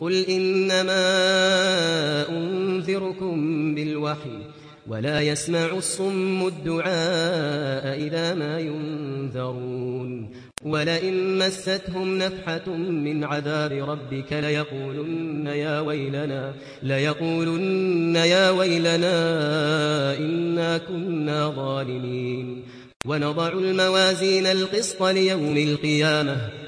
قل إنما أنذركم بالوحي ولا يسمع الصم الدعاء إذا ما ينذرون ولئن مستهم نفحة من عذاب ربك ليقولن يا ويلنا ليقولن يا ويلنا إنا كنا ظالمين ونضع الموازين القسط ليوم القيامة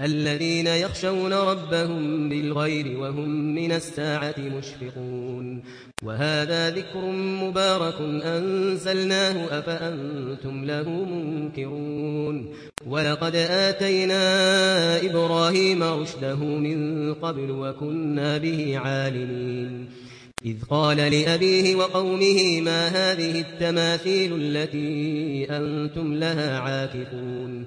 الذين يخشون ربهم بالغير وهم من الساعة مشفقون. وهذا ذكر مبارك أنزلناه أفأنتم له منكرون. ولقد آتينا إبراهيم رشده من قبل وكنا به عالمين. إذ قال لأبيه وقومه ما هذه التماثيل التي أنتم لها عاكفون؟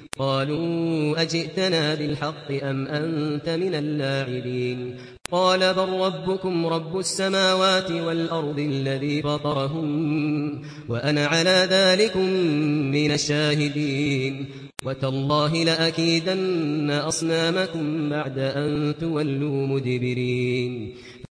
قالوا أجئتنا بالحق أم أنت من اللاعبين قال بل ربكم رب السماوات والأرض الذي فطرهم وأنا على ذلك من الشاهدين وتالله لأكيدن أصنامكم بعد أن تولوا مدبرين